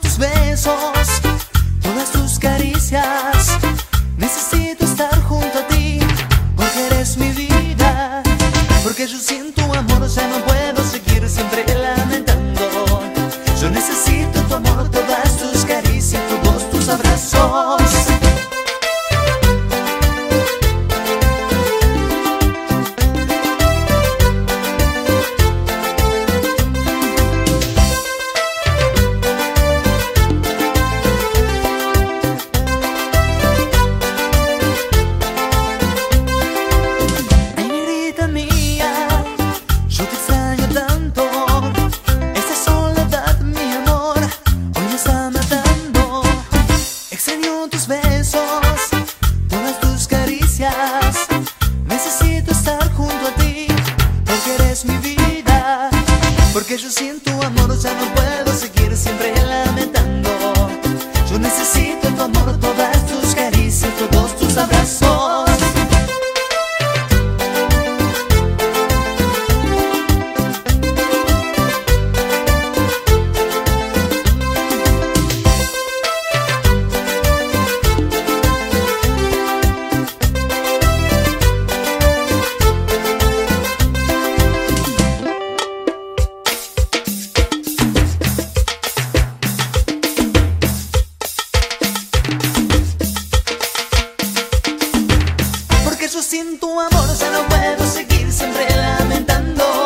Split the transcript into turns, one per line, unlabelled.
tus besos, todas tus caricias. Necesito estar junto a ti, porque eres mi vida. Porque yo siento amor, ya no puedo seguir siempre lamentando. Yo necesito tu amor, todas tus caricias, tu voz, tus abrazos. besos, todas tus caricias. Necesito estar junto a ti, porque eres mi vida. Porque yo siento amor, ya no puedo seguir siempre en la. tu amor ya no puedo seguir siempre lamentando.